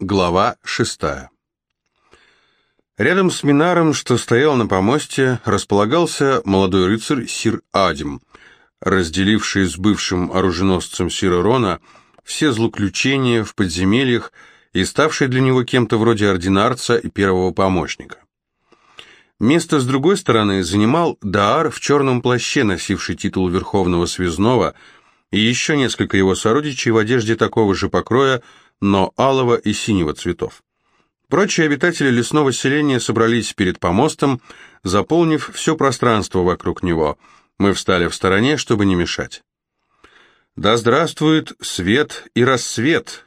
Глава шестая. Рядом с Минаром, что стоял на помосте, располагался молодой рыцарь Сир Адим, разделивший с бывшим оруженосцем Сира Рона все злоключения в подземельях и ставший для него кем-то вроде ординарца и первого помощника. Место с другой стороны занимал Даар в черном плаще, носивший титул Верховного Связного, и еще несколько его сородичей в одежде такого же покроя, но алого и синего цветов. Прочие обитатели лесного селения собрались перед помостом, заполнив все пространство вокруг него. Мы встали в стороне, чтобы не мешать. «Да здравствует свет и рассвет,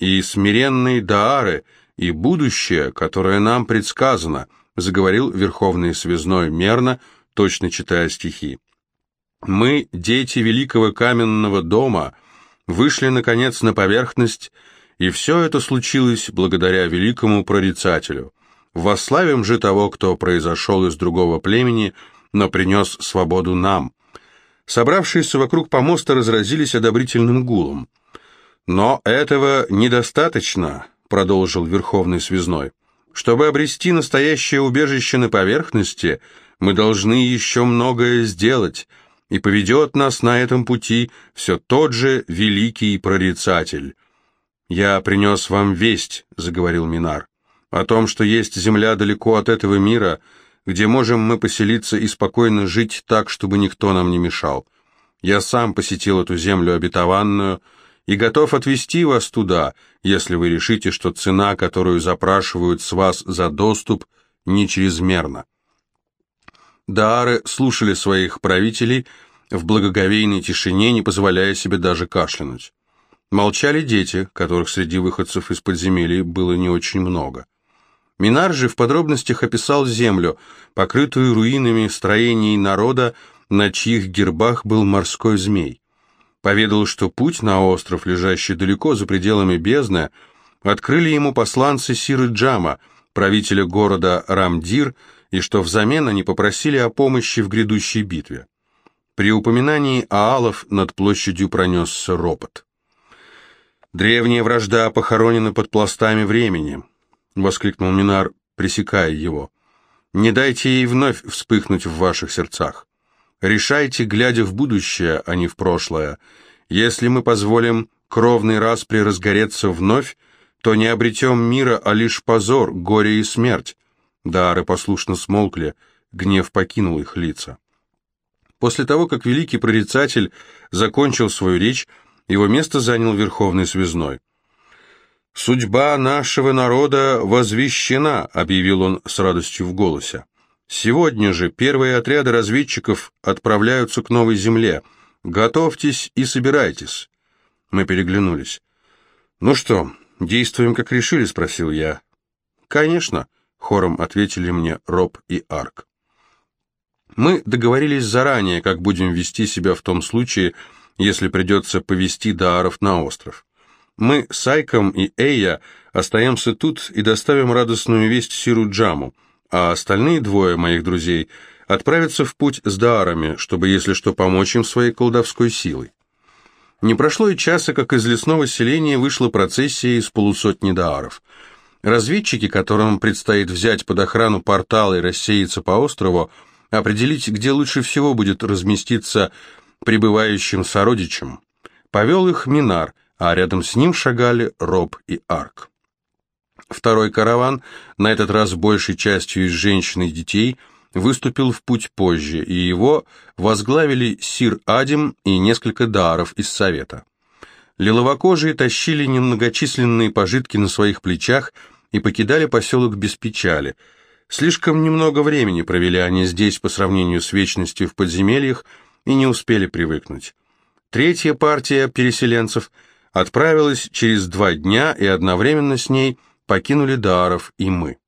и смиренные Даары, и будущее, которое нам предсказано», заговорил Верховный Связной мерно, точно читая стихи. «Мы, дети великого каменного дома, вышли, наконец, на поверхность и все это случилось благодаря великому прорицателю. Восславим же того, кто произошел из другого племени, но принес свободу нам. Собравшиеся вокруг помоста разразились одобрительным гулом. «Но этого недостаточно», — продолжил Верховный Связной. «Чтобы обрести настоящее убежище на поверхности, мы должны еще многое сделать, и поведет нас на этом пути все тот же великий прорицатель». «Я принес вам весть», — заговорил Минар, — «о том, что есть земля далеко от этого мира, где можем мы поселиться и спокойно жить так, чтобы никто нам не мешал. Я сам посетил эту землю обетованную и готов отвезти вас туда, если вы решите, что цена, которую запрашивают с вас за доступ, не чрезмерна». Даары слушали своих правителей в благоговейной тишине, не позволяя себе даже кашлянуть. Молчали дети, которых среди выходцев из подземелий было не очень много. Минар же в подробностях описал землю, покрытую руинами строений народа, на чьих гербах был морской змей. Поведал, что путь на остров, лежащий далеко за пределами бездны, открыли ему посланцы Сиры Джама, правителя города Рамдир, и что взамен они попросили о помощи в грядущей битве. При упоминании Аалов над площадью пронесся ропот. «Древняя вражда похоронена под пластами времени», — воскликнул Минар, пресекая его. «Не дайте ей вновь вспыхнуть в ваших сердцах. Решайте, глядя в будущее, а не в прошлое. Если мы позволим кровной распри разгореться вновь, то не обретем мира, а лишь позор, горе и смерть». Дары послушно смолкли, гнев покинул их лица. После того, как великий прорицатель закончил свою речь, его место занял Верховный Связной. «Судьба нашего народа возвещена», — объявил он с радостью в голосе. «Сегодня же первые отряды разведчиков отправляются к новой земле. Готовьтесь и собирайтесь». Мы переглянулись. «Ну что, действуем, как решили?» — спросил я. «Конечно», — хором ответили мне Роб и Арк. Мы договорились заранее, как будем вести себя в том случае, если придется повести Дааров на остров. Мы с Айком и Эйя остаемся тут и доставим радостную весть Сиру Джаму, а остальные двое моих друзей отправятся в путь с Даарами, чтобы, если что, помочь им своей колдовской силой. Не прошло и часа, как из лесного селения вышла процессия из полусотни Дааров. Разведчики, которым предстоит взять под охрану портал и рассеяться по острову, определить, где лучше всего будет разместиться прибывающим сородичам. Повел их Минар, а рядом с ним шагали Роб и Арк. Второй караван, на этот раз большей частью из женщин и детей, выступил в путь позже, и его возглавили Сир Адим и несколько даров из Совета. Лиловокожие тащили немногочисленные пожитки на своих плечах и покидали поселок без печали. Слишком немного времени провели они здесь по сравнению с вечностью в подземельях, и не успели привыкнуть. Третья партия переселенцев отправилась через два дня, и одновременно с ней покинули Дааров и мы.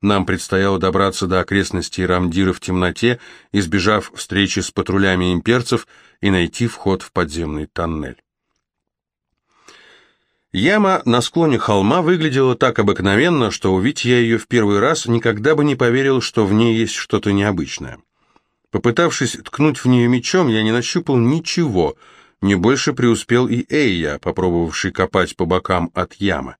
Нам предстояло добраться до окрестностей Рамдира в темноте, избежав встречи с патрулями имперцев и найти вход в подземный тоннель. Яма на склоне холма выглядела так обыкновенно, что увидеть я ее в первый раз никогда бы не поверил, что в ней есть что-то необычное. Попытавшись ткнуть в нее мечом, я не нащупал ничего, не больше преуспел и Эйя, попробовавший копать по бокам от ямы.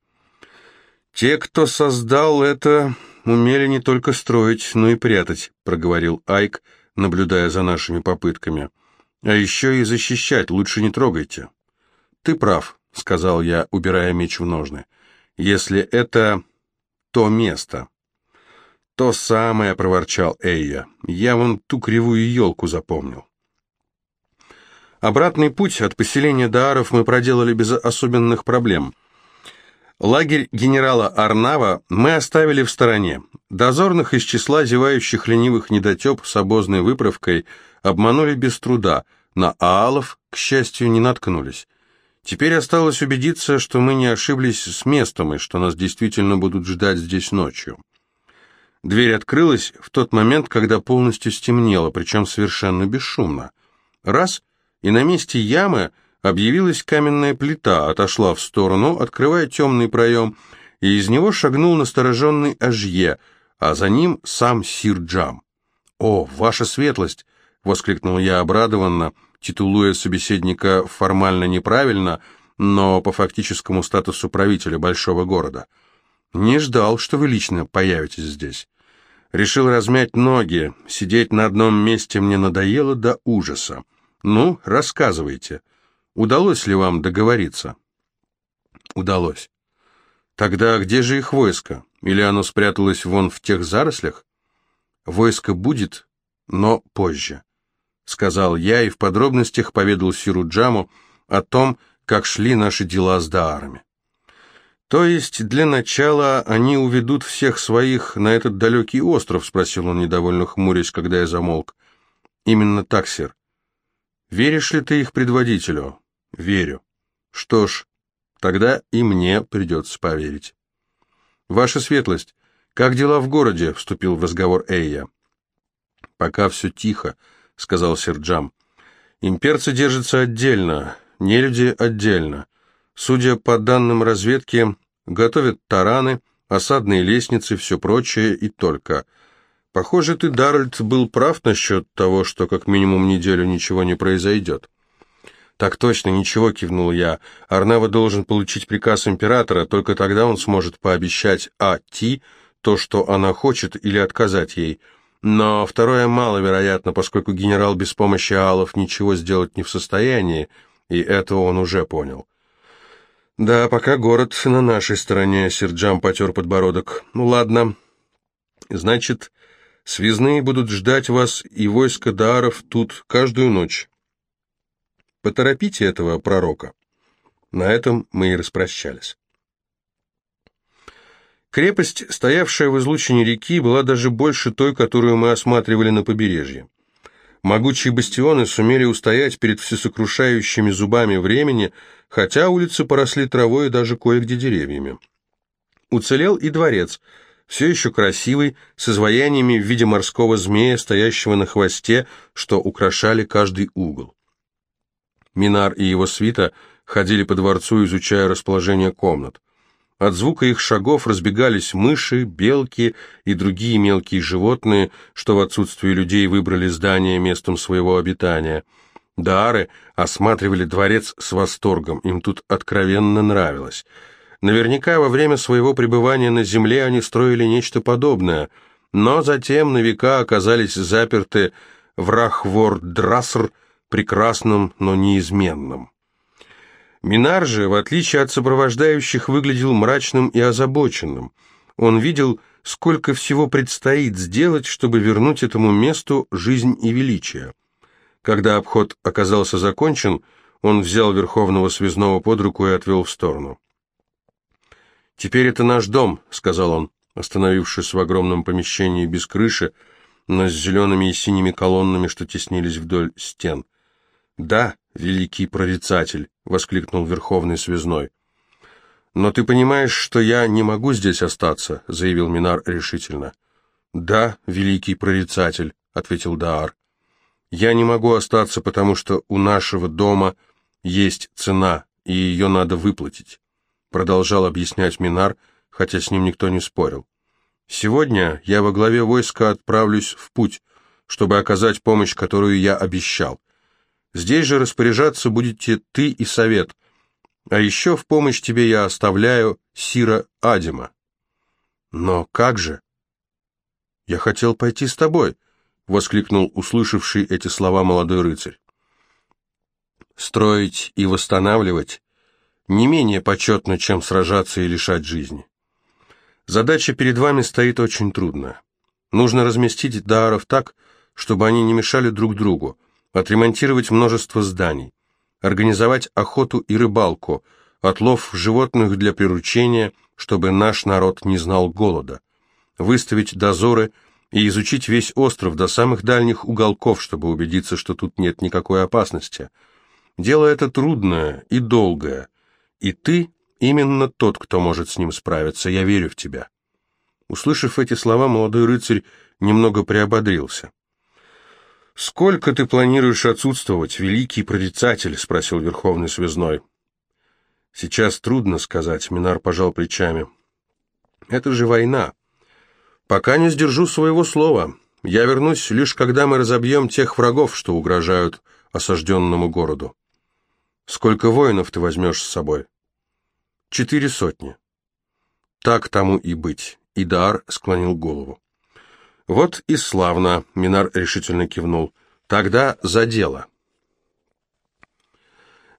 «Те, кто создал это, умели не только строить, но и прятать», — проговорил Айк, наблюдая за нашими попытками. «А еще и защищать лучше не трогайте». «Ты прав», — сказал я, убирая меч в ножны. «Если это то место». «То самое», — проворчал Эйя. «Я вон ту кривую елку запомнил». Обратный путь от поселения Дааров мы проделали без особенных проблем. Лагерь генерала Арнава мы оставили в стороне. Дозорных из числа зевающих ленивых недотеп с обозной выправкой обманули без труда, на аалов, к счастью, не наткнулись. Теперь осталось убедиться, что мы не ошиблись с местом и что нас действительно будут ждать здесь ночью. Дверь открылась в тот момент, когда полностью стемнело, причем совершенно бесшумно. Раз, и на месте ямы объявилась каменная плита, отошла в сторону, открывая темный проем, и из него шагнул настороженный Ажье, а за ним сам Сир Джам. «О, ваша светлость!» — воскликнул я обрадованно, титулуя собеседника формально неправильно, но по фактическому статусу правителя большого города. «Не ждал, что вы лично появитесь здесь. Решил размять ноги, сидеть на одном месте мне надоело до ужаса. Ну, рассказывайте, удалось ли вам договориться? Удалось. Тогда где же их войско? Или оно спряталось вон в тех зарослях? Войско будет, но позже, сказал я и в подробностях поведал Сиру Джаму о том, как шли наши дела с Даарами. То есть для начала они уведут всех своих на этот далекий остров, спросил он недовольно хмурясь, когда я замолк. Именно так, сир. Веришь ли ты их предводителю? Верю. Что ж, тогда и мне придется поверить. Ваша светлость, как дела в городе? Вступил в разговор Эйя. Пока все тихо, сказал Серджам. Имперцы держатся отдельно, нелюди отдельно. Судя по данным разведки, готовят тараны, осадные лестницы, все прочее и только – Похоже, ты, Даральд, был прав насчет того, что как минимум неделю ничего не произойдет. Так точно, ничего, кивнул я. Арнава должен получить приказ императора, только тогда он сможет пообещать А. Ти то, что она хочет, или отказать ей. Но второе маловероятно, поскольку генерал без помощи алов ничего сделать не в состоянии, и это он уже понял. «Да, пока город на нашей стороне», — Серджам потер подбородок. «Ну ладно. Значит, Связные будут ждать вас и войско Дааров тут каждую ночь. Поторопите этого пророка. На этом мы и распрощались. Крепость, стоявшая в излучине реки, была даже больше той, которую мы осматривали на побережье. Могучие бастионы сумели устоять перед всесокрушающими зубами времени, хотя улицы поросли травой и даже кое-где деревьями. Уцелел и дворец – все еще красивый, с изваяниями в виде морского змея, стоящего на хвосте, что украшали каждый угол. Минар и его свита ходили по дворцу, изучая расположение комнат. От звука их шагов разбегались мыши, белки и другие мелкие животные, что в отсутствие людей выбрали здание местом своего обитания. Даары осматривали дворец с восторгом, им тут откровенно нравилось – Наверняка во время своего пребывания на земле они строили нечто подобное, но затем на века оказались заперты в Рахвор-Драсср, прекрасным, но неизменным. Минар же, в отличие от сопровождающих, выглядел мрачным и озабоченным. Он видел, сколько всего предстоит сделать, чтобы вернуть этому месту жизнь и величие. Когда обход оказался закончен, он взял Верховного Связного под руку и отвел в сторону. «Теперь это наш дом», — сказал он, остановившись в огромном помещении без крыши, но с зелеными и синими колоннами, что теснились вдоль стен. «Да, великий прорицатель», — воскликнул Верховный Связной. «Но ты понимаешь, что я не могу здесь остаться», — заявил Минар решительно. «Да, великий прорицатель», — ответил Даар. «Я не могу остаться, потому что у нашего дома есть цена, и ее надо выплатить» продолжал объяснять Минар, хотя с ним никто не спорил. «Сегодня я во главе войска отправлюсь в путь, чтобы оказать помощь, которую я обещал. Здесь же распоряжаться будете ты и совет. А еще в помощь тебе я оставляю Сира Адима, Но как же? Я хотел пойти с тобой, воскликнул услышавший эти слова молодой рыцарь. Строить и восстанавливать не менее почетно, чем сражаться и лишать жизни. Задача перед вами стоит очень трудная. Нужно разместить дааров так, чтобы они не мешали друг другу, отремонтировать множество зданий, организовать охоту и рыбалку, отлов животных для приручения, чтобы наш народ не знал голода, выставить дозоры и изучить весь остров до самых дальних уголков, чтобы убедиться, что тут нет никакой опасности. Дело это трудное и долгое, и ты именно тот, кто может с ним справиться, я верю в тебя». Услышав эти слова, молодой рыцарь немного приободрился. «Сколько ты планируешь отсутствовать, великий прорицатель?» — спросил Верховный Связной. «Сейчас трудно сказать», — Минар пожал плечами. «Это же война. Пока не сдержу своего слова. Я вернусь лишь когда мы разобьем тех врагов, что угрожают осажденному городу. Сколько воинов ты возьмешь с собой?» «Четыре сотни». «Так тому и быть», — Идар склонил голову. «Вот и славно», — Минар решительно кивнул. «Тогда за дело».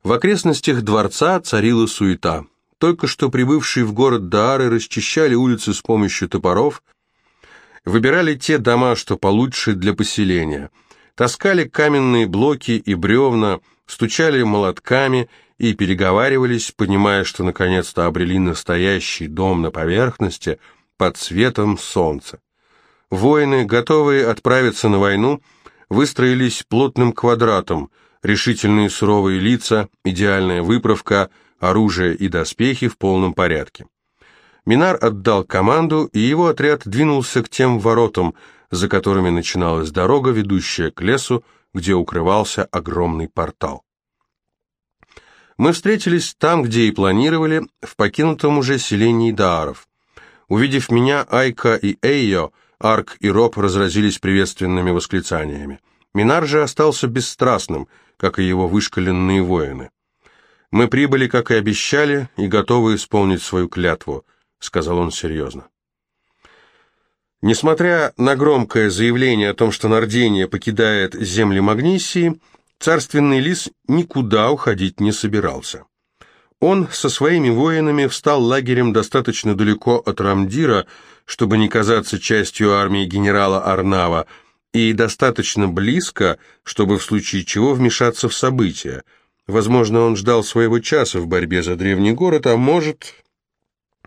В окрестностях дворца царила суета. Только что прибывшие в город Даары расчищали улицы с помощью топоров, выбирали те дома, что получше для поселения, таскали каменные блоки и бревна, стучали молотками и переговаривались, понимая, что наконец-то обрели настоящий дом на поверхности под светом солнца. Воины, готовые отправиться на войну, выстроились плотным квадратом, решительные суровые лица, идеальная выправка, оружие и доспехи в полном порядке. Минар отдал команду, и его отряд двинулся к тем воротам, за которыми начиналась дорога, ведущая к лесу, где укрывался огромный портал. Мы встретились там, где и планировали, в покинутом уже селении Дааров. Увидев меня, Айка и Эйо – Арк и Роб разразились приветственными восклицаниями. Минар же остался бесстрастным, как и его вышкаленные воины. «Мы прибыли, как и обещали, и готовы исполнить свою клятву», — сказал он серьезно. Несмотря на громкое заявление о том, что Нардения покидает земли Магнисии, царственный лис никуда уходить не собирался. Он со своими воинами встал лагерем достаточно далеко от Рамдира, чтобы не казаться частью армии генерала Арнава, и достаточно близко, чтобы в случае чего вмешаться в события. Возможно, он ждал своего часа в борьбе за древний город, а может,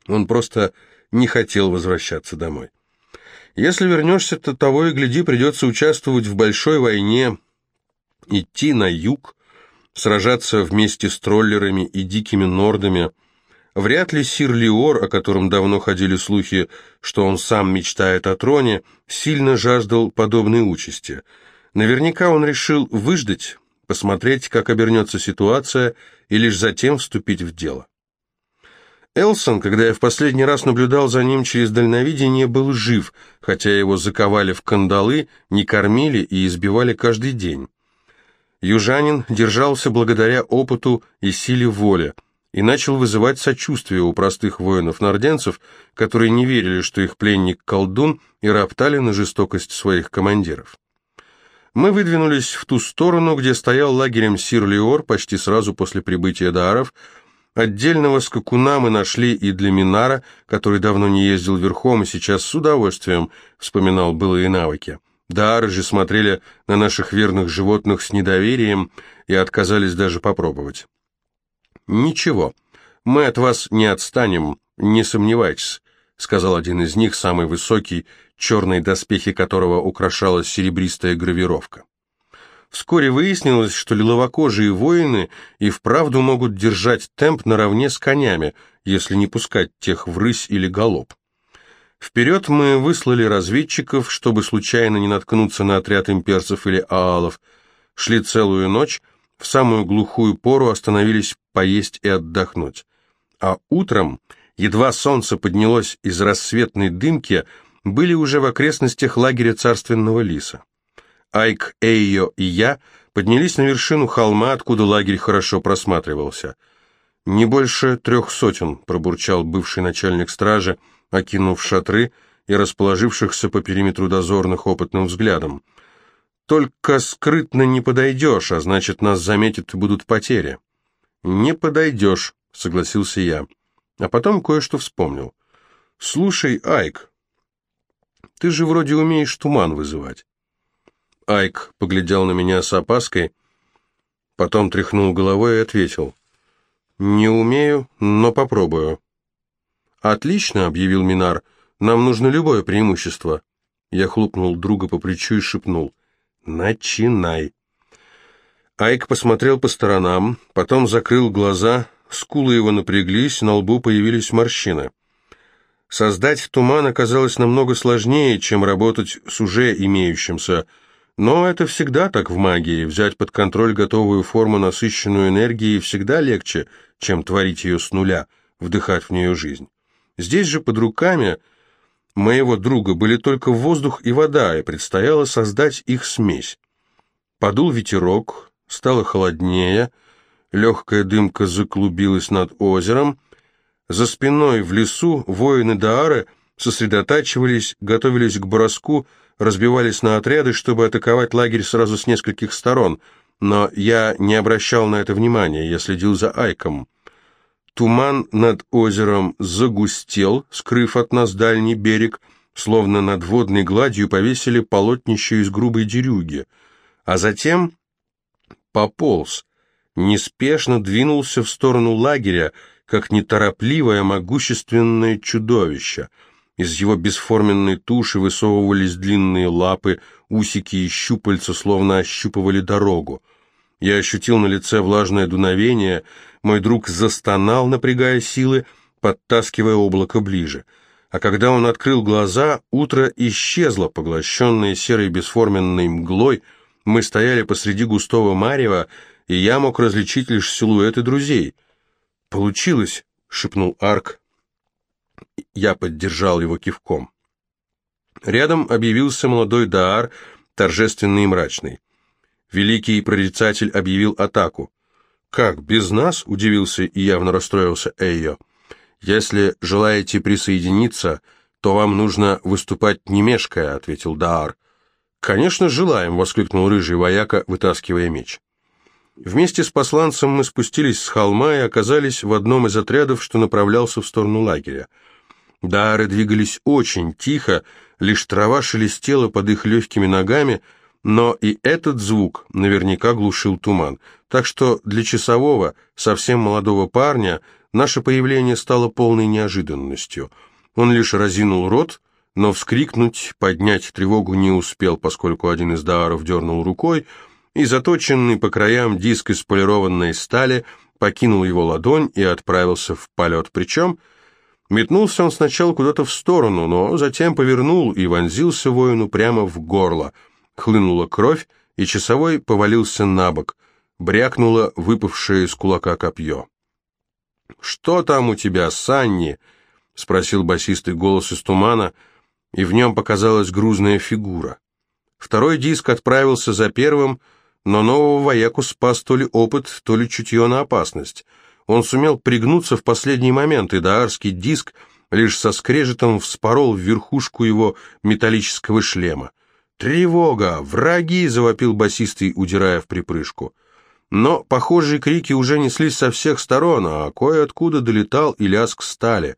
он просто не хотел возвращаться домой. Если вернешься, то того и гляди, придется участвовать в большой войне, идти на юг, сражаться вместе с троллерами и дикими нордами. Вряд ли сир Лиор, о котором давно ходили слухи, что он сам мечтает о троне, сильно жаждал подобной участи. Наверняка он решил выждать, посмотреть, как обернется ситуация, и лишь затем вступить в дело. Элсон, когда я в последний раз наблюдал за ним через дальновидение, был жив, хотя его заковали в кандалы, не кормили и избивали каждый день. Южанин держался благодаря опыту и силе воли и начал вызывать сочувствие у простых воинов-норденцев, которые не верили, что их пленник колдун, и роптали на жестокость своих командиров. Мы выдвинулись в ту сторону, где стоял лагерем Сир-Леор почти сразу после прибытия Дааров. Отдельного скакуна мы нашли и для Минара, который давно не ездил верхом и сейчас с удовольствием вспоминал былые навыки. Дары же смотрели на наших верных животных с недоверием и отказались даже попробовать. «Ничего, мы от вас не отстанем, не сомневайтесь», сказал один из них, самый высокий, черные доспехи которого украшала серебристая гравировка. Вскоре выяснилось, что лиловокожие воины и вправду могут держать темп наравне с конями, если не пускать тех в рысь или галоп. Вперед мы выслали разведчиков, чтобы случайно не наткнуться на отряд имперцев или аалов. Шли целую ночь, в самую глухую пору остановились поесть и отдохнуть. А утром, едва солнце поднялось из рассветной дымки, были уже в окрестностях лагеря царственного лиса. Айк, Эйо и я поднялись на вершину холма, откуда лагерь хорошо просматривался. «Не больше трех сотен», — пробурчал бывший начальник стражи, окинув шатры и расположившихся по периметру дозорных опытным взглядом. «Только скрытно не подойдешь, а значит, нас заметят и будут потери». «Не подойдешь», — согласился я. А потом кое-что вспомнил. «Слушай, Айк, ты же вроде умеешь туман вызывать». Айк поглядел на меня с опаской, потом тряхнул головой и ответил. «Не умею, но попробую». «Отлично», — объявил Минар, — «нам нужно любое преимущество». Я хлопнул друга по плечу и шепнул. «Начинай». Айк посмотрел по сторонам, потом закрыл глаза, скулы его напряглись, на лбу появились морщины. Создать туман оказалось намного сложнее, чем работать с уже имеющимся, но это всегда так в магии, взять под контроль готовую форму, насыщенную энергией, всегда легче, чем творить ее с нуля, вдыхать в нее жизнь. Здесь же под руками моего друга были только воздух и вода, и предстояло создать их смесь. Подул ветерок, стало холоднее, легкая дымка заклубилась над озером. За спиной в лесу воины Даары сосредотачивались, готовились к броску, разбивались на отряды, чтобы атаковать лагерь сразу с нескольких сторон, но я не обращал на это внимания, я следил за Айком. Туман над озером загустел, скрыв от нас дальний берег, словно над водной гладью повесили полотнище из грубой дерюги, а затем пополз, неспешно двинулся в сторону лагеря, как неторопливое могущественное чудовище. Из его бесформенной туши высовывались длинные лапы, усики и щупальца словно ощупывали дорогу. Я ощутил на лице влажное дуновение, мой друг застонал, напрягая силы, подтаскивая облако ближе. А когда он открыл глаза, утро исчезло, поглощенное серой бесформенной мглой, мы стояли посреди густого марева, и я мог различить лишь силуэты друзей. «Получилось!» — шепнул Арк. Я поддержал его кивком. Рядом объявился молодой Даар, торжественный и мрачный. Великий прорицатель объявил атаку. «Как, без нас?» — удивился и явно расстроился Эйо. «Если желаете присоединиться, то вам нужно выступать не мешкая», — ответил Даар. «Конечно, желаем!» — воскликнул рыжий вояка, вытаскивая меч. Вместе с посланцем мы спустились с холма и оказались в одном из отрядов, что направлялся в сторону лагеря. Дары двигались очень тихо, лишь трава шелестела под их легкими ногами, но и этот звук наверняка глушил туман, так что для часового, совсем молодого парня, наше появление стало полной неожиданностью. Он лишь разинул рот, но вскрикнуть, поднять тревогу не успел, поскольку один из дааров дернул рукой, и заточенный по краям диск из полированной стали покинул его ладонь и отправился в полет. Причем метнулся он сначала куда-то в сторону, но затем повернул и вонзился воину прямо в горло. Хлынула кровь, и часовой повалился на бок. Брякнуло выпавшее из кулака копье. «Что там у тебя, Санни?» — спросил басистый голос из тумана, и в нем показалась грузная фигура. Второй диск отправился за первым, но нового вояку спас то ли опыт, то ли чутье на опасность. Он сумел пригнуться в последний момент, и даарский диск лишь со скрежетом вспорол верхушку его металлического шлема. «Тревога! Враги!» — завопил басистый, удирая в припрыжку. Но похожие крики уже неслись со всех сторон, а кое-откуда долетал и лязг стали.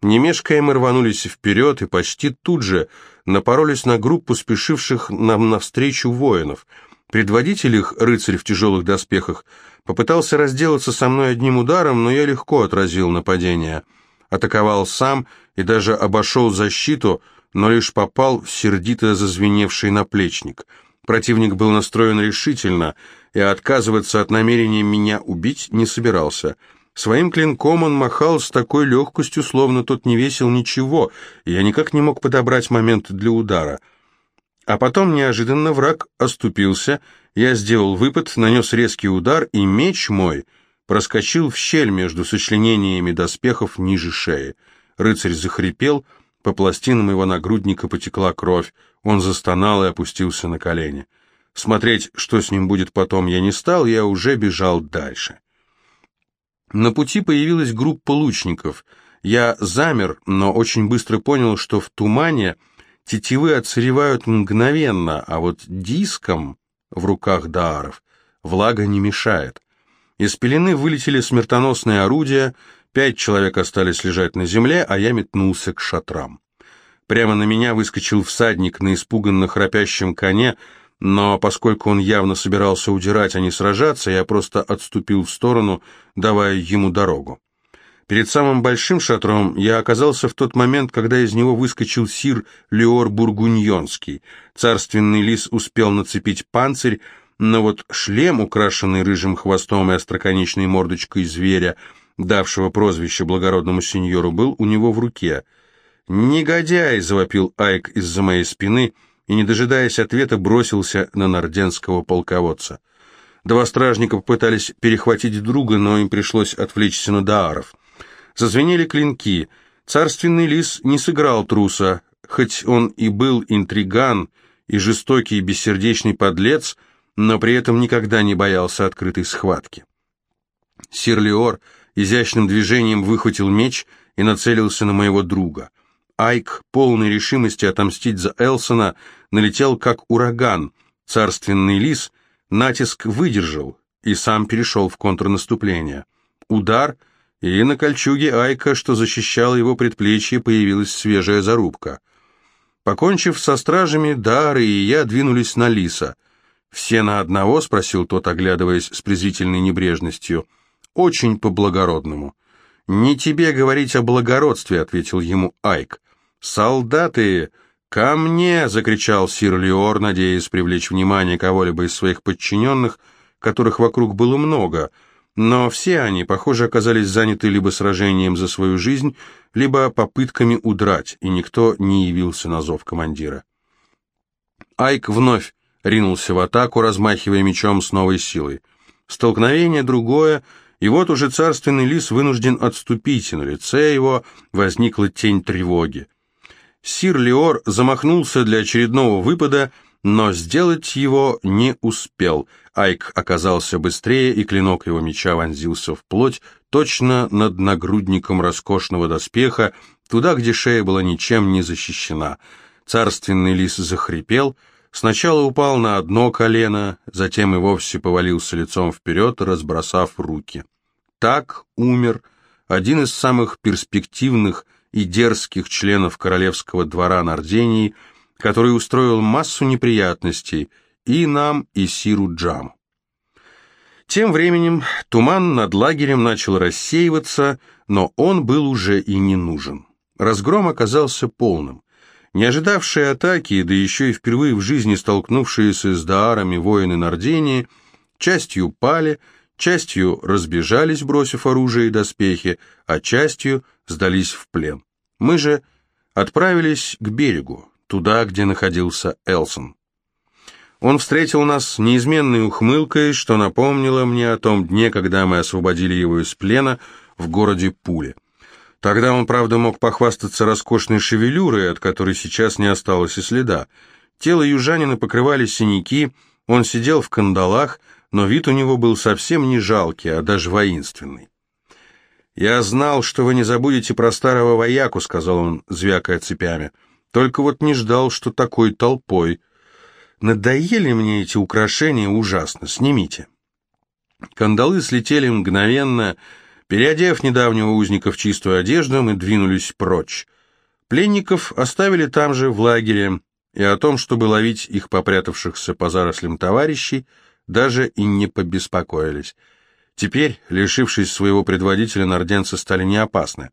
Не мешкая мы рванулись вперед и почти тут же напоролись на группу спешивших нам навстречу воинов — Предводитель их, рыцарь в тяжелых доспехах, попытался разделаться со мной одним ударом, но я легко отразил нападение. Атаковал сам и даже обошел защиту, но лишь попал в сердито зазвеневший наплечник. Противник был настроен решительно, и отказываться от намерения меня убить не собирался. Своим клинком он махал с такой легкостью, словно тот не весил ничего, и я никак не мог подобрать момент для удара — а потом неожиданно враг оступился, я сделал выпад, нанес резкий удар, и меч мой проскочил в щель между сочленениями доспехов ниже шеи. Рыцарь захрипел, по пластинам его нагрудника потекла кровь, он застонал и опустился на колени. Смотреть, что с ним будет потом, я не стал, я уже бежал дальше. На пути появилась группа лучников. Я замер, но очень быстро понял, что в тумане тетивы отсыревают мгновенно, а вот диском в руках дааров влага не мешает. Из пелены вылетели смертоносные орудия, пять человек остались лежать на земле, а я метнулся к шатрам. Прямо на меня выскочил всадник на испуганно храпящем коне, но поскольку он явно собирался удирать, а не сражаться, я просто отступил в сторону, давая ему дорогу. Перед самым большим шатром я оказался в тот момент, когда из него выскочил сир Леор Бургуньонский. Царственный лис успел нацепить панцирь, но вот шлем, украшенный рыжим хвостом и остроконечной мордочкой зверя, давшего прозвище благородному сеньору, был у него в руке. «Негодяй!» — завопил Айк из-за моей спины и, не дожидаясь ответа, бросился на норденского полководца. Два стражника попытались перехватить друга, но им пришлось отвлечься на Дааров. Зазвенели клинки. Царственный лис не сыграл труса, хоть он и был интриган и жестокий бессердечный подлец — но при этом никогда не боялся открытой схватки. Сир Леор изящным движением выхватил меч и нацелился на моего друга. Айк, полной решимости отомстить за Элсона, налетел как ураган. Царственный лис натиск выдержал и сам перешел в контрнаступление. Удар, и на кольчуге Айка, что защищало его предплечье, появилась свежая зарубка. Покончив со стражами, Дары и я двинулись на лиса — «Все на одного?» — спросил тот, оглядываясь с презрительной небрежностью. «Очень по-благородному». «Не тебе говорить о благородстве», — ответил ему Айк. «Солдаты, ко мне!» — закричал сир Леор, надеясь привлечь внимание кого-либо из своих подчиненных, которых вокруг было много, но все они, похоже, оказались заняты либо сражением за свою жизнь, либо попытками удрать, и никто не явился на зов командира. Айк вновь ринулся в атаку, размахивая мечом с новой силой. Столкновение другое, и вот уже царственный лис вынужден отступить, и на лице его возникла тень тревоги. Сир Леор замахнулся для очередного выпада, но сделать его не успел. Айк оказался быстрее, и клинок его меча вонзился в плоть, точно над нагрудником роскошного доспеха, туда, где шея была ничем не защищена. Царственный лис захрипел — Сначала упал на одно колено, затем и вовсе повалился лицом вперед, разбросав руки. Так умер один из самых перспективных и дерзких членов королевского двора Нардении, который устроил массу неприятностей и нам, и Сиру Джаму. Тем временем туман над лагерем начал рассеиваться, но он был уже и не нужен. Разгром оказался полным. Не ожидавшие атаки, да еще и впервые в жизни столкнувшиеся с даарами воины Нардении, частью пали, частью разбежались, бросив оружие и доспехи, а частью сдались в плен. Мы же отправились к берегу, туда, где находился Элсон. Он встретил нас неизменной ухмылкой, что напомнило мне о том дне, когда мы освободили его из плена в городе Пуле. Тогда он, правда, мог похвастаться роскошной шевелюрой, от которой сейчас не осталось и следа. Тело южанина покрывали синяки, он сидел в кандалах, но вид у него был совсем не жалкий, а даже воинственный. «Я знал, что вы не забудете про старого вояку», — сказал он, звякая цепями. «Только вот не ждал, что такой толпой. Надоели мне эти украшения ужасно, снимите». Кандалы слетели мгновенно, — Переодев недавнего узника в чистую одежду, мы двинулись прочь. Пленников оставили там же, в лагере, и о том, чтобы ловить их попрятавшихся по зарослям товарищей, даже и не побеспокоились. Теперь, лишившись своего предводителя, норденцы стали неопасны.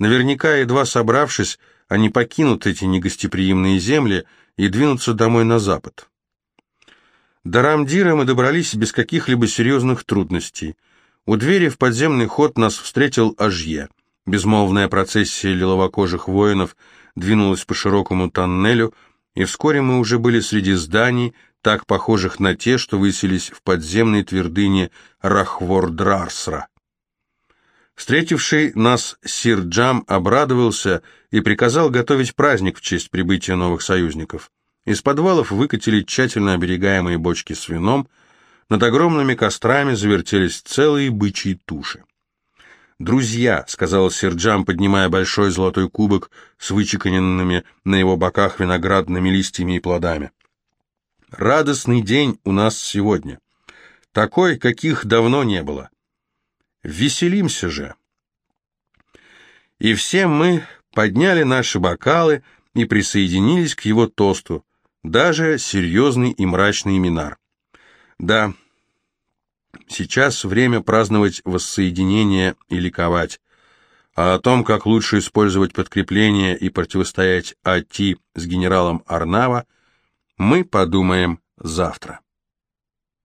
Наверняка, едва собравшись, они покинут эти негостеприимные земли и двинутся домой на запад. До Рамдира мы добрались без каких-либо серьезных трудностей – у двери в подземный ход нас встретил Ажье. Безмолвная процессия лиловокожих воинов двинулась по широкому тоннелю, и вскоре мы уже были среди зданий, так похожих на те, что высились в подземной твердыне Рахвордрарсра. Встретивший нас сир Джам обрадовался и приказал готовить праздник в честь прибытия новых союзников. Из подвалов выкатили тщательно оберегаемые бочки с вином, над огромными кострами завертелись целые бычьи туши. «Друзья», — сказал Серджам, поднимая большой золотой кубок с вычеканенными на его боках виноградными листьями и плодами. «Радостный день у нас сегодня. Такой, каких давно не было. Веселимся же». И все мы подняли наши бокалы и присоединились к его тосту, даже серьезный и мрачный Минар. Да, сейчас время праздновать воссоединение и ликовать, а о том, как лучше использовать подкрепление и противостоять АТИ с генералом Арнава, мы подумаем завтра.